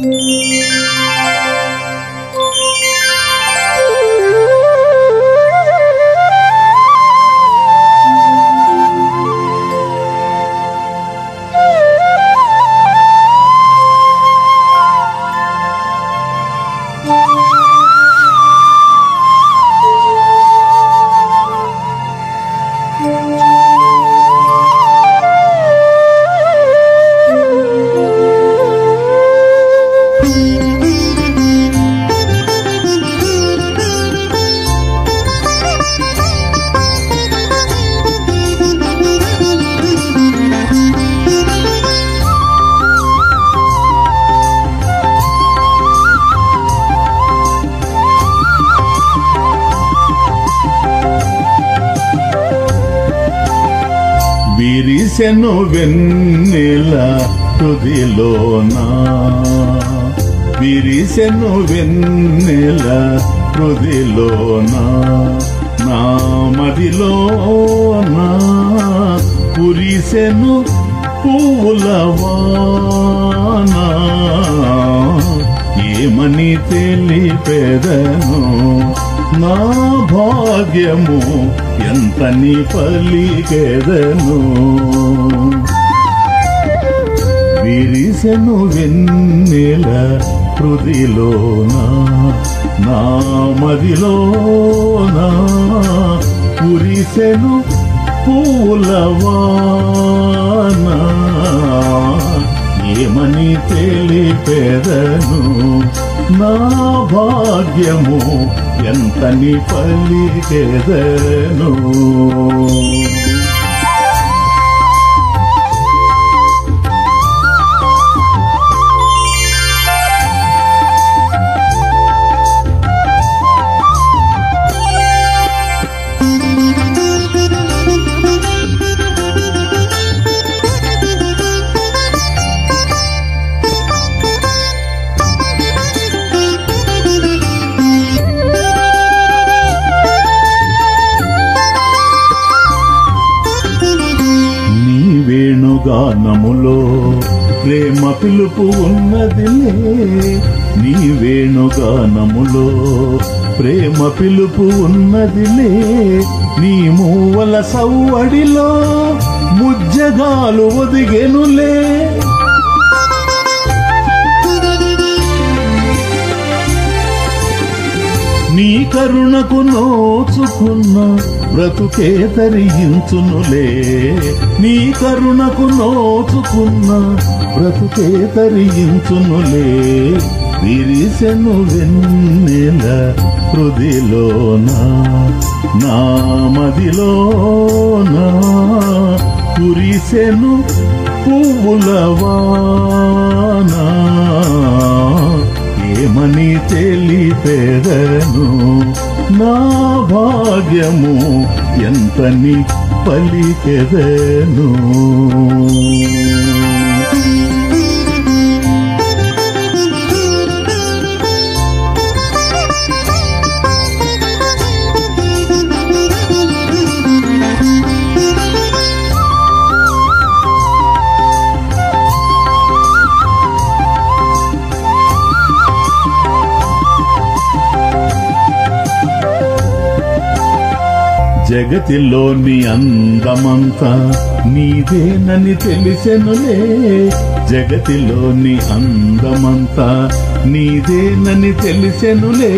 Música విరిసెను వెన్నెల హృదిలోనా. విరిసెను వెన్నెల హృదిలోనా. నా మదిలోనా పురిసెను పూలవానా ఏమని తెలిపెదను? నా భాగ్యము ఎంతని పలికెదను విరిసెను వెన్నెల హృదిలోనా నా మదిలోనా కురిసెను పూలవానా. ఏమని తెలిపెదను? నా భాగ్యము ఎంతని పలికెదను? గానములో ప్రేమ పిలుపు ఉన్నదిలే. నీ వేణుగానములో ప్రేమ పిలుపు ఉన్నదిలే. నీ మూవల సవ్వడిలో ముజ్జగాలు ఒదిగెనులే. నీ కరుణకు నోచుకున్న బ్రతుకే తరించునులే నీ కరుణకు నోచుకున్న బ్రతుకే తరించునులే విరిసెను వెన్నెల హృదిలోన నా మదిలోన కురిసెను పువ్వులవానా ఏమని తెలిపెదను నా భాగ్యము ఎంతని పలికెదను. జగతిలోని అందమంతా నీదేనని తెలిసెనులే. జగతిలోని అందమంతా నీదేనని తెలిసెనులే.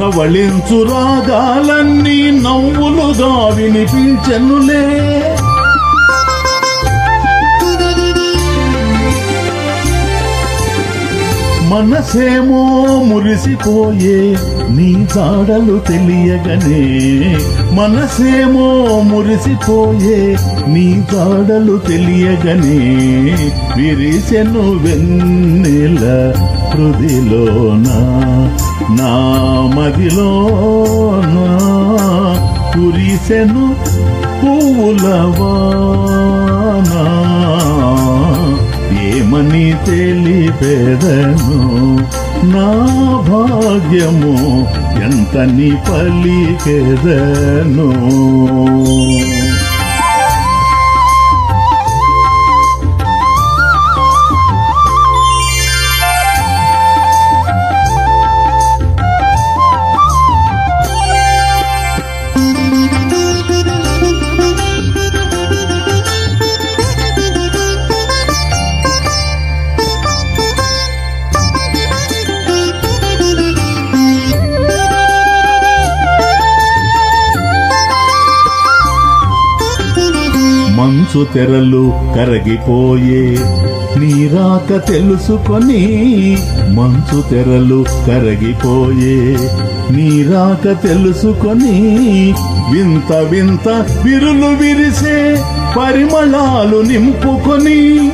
రవళించు రాగాలన్నీ నవ్వులుగా వినిపించెనులే మనసేమో మురిసిపోయే నీ జాడలు తెలియగనే. మనసేమో మురిసిపోయే నీ జాడలు తెలియగనే. విరిసెను వెన్నెల హృదిలోన నా మదిలోన కురిసెను పువ్వులవానా మని తెలిపెదను. నా భాగ్యము ఎంతని పలికెదను మంచు తెరలు కరగిపోయే. నీరాక తెలుసుకొని మంచు తెరలు కరగిపోయే. నీరాక తెలుసుకొని వింత వింత విరులు విరిసే పరిమళాలు నింపుకొని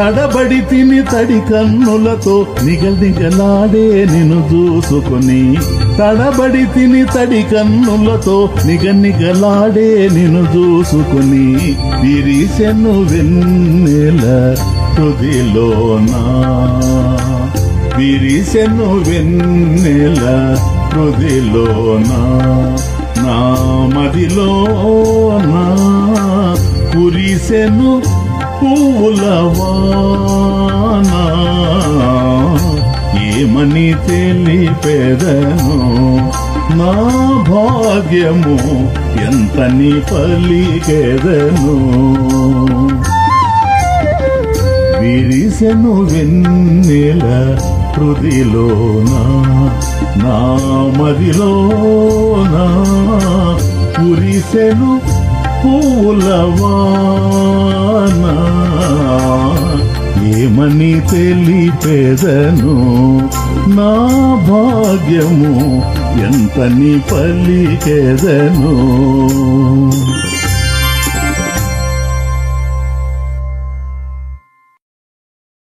తడబడి తిని తడి కన్నులతో నిగనిగలాడే నిన్ను చూసుకొని. తడబడి తిని తడి కన్నులతో నిగనిగలాడే నిన్ను చూసుకొని. తిరిసెను వెన్నెల హృదిలోనా. విరిసెను వెన్నెల హృదిలోనా. నా మదిలోనా కురిసెను పూలవానా ఏమని తెలిపెదను? నా భాగ్యము ఎంతని పలికెదను? విరిసెను వెన్నెల హృదిలోనా నా మదిలోనా కురిసెను పూలవానా. ఏమని తెలిపెదను? నా భాగ్యము ఎంతని పలికెదను?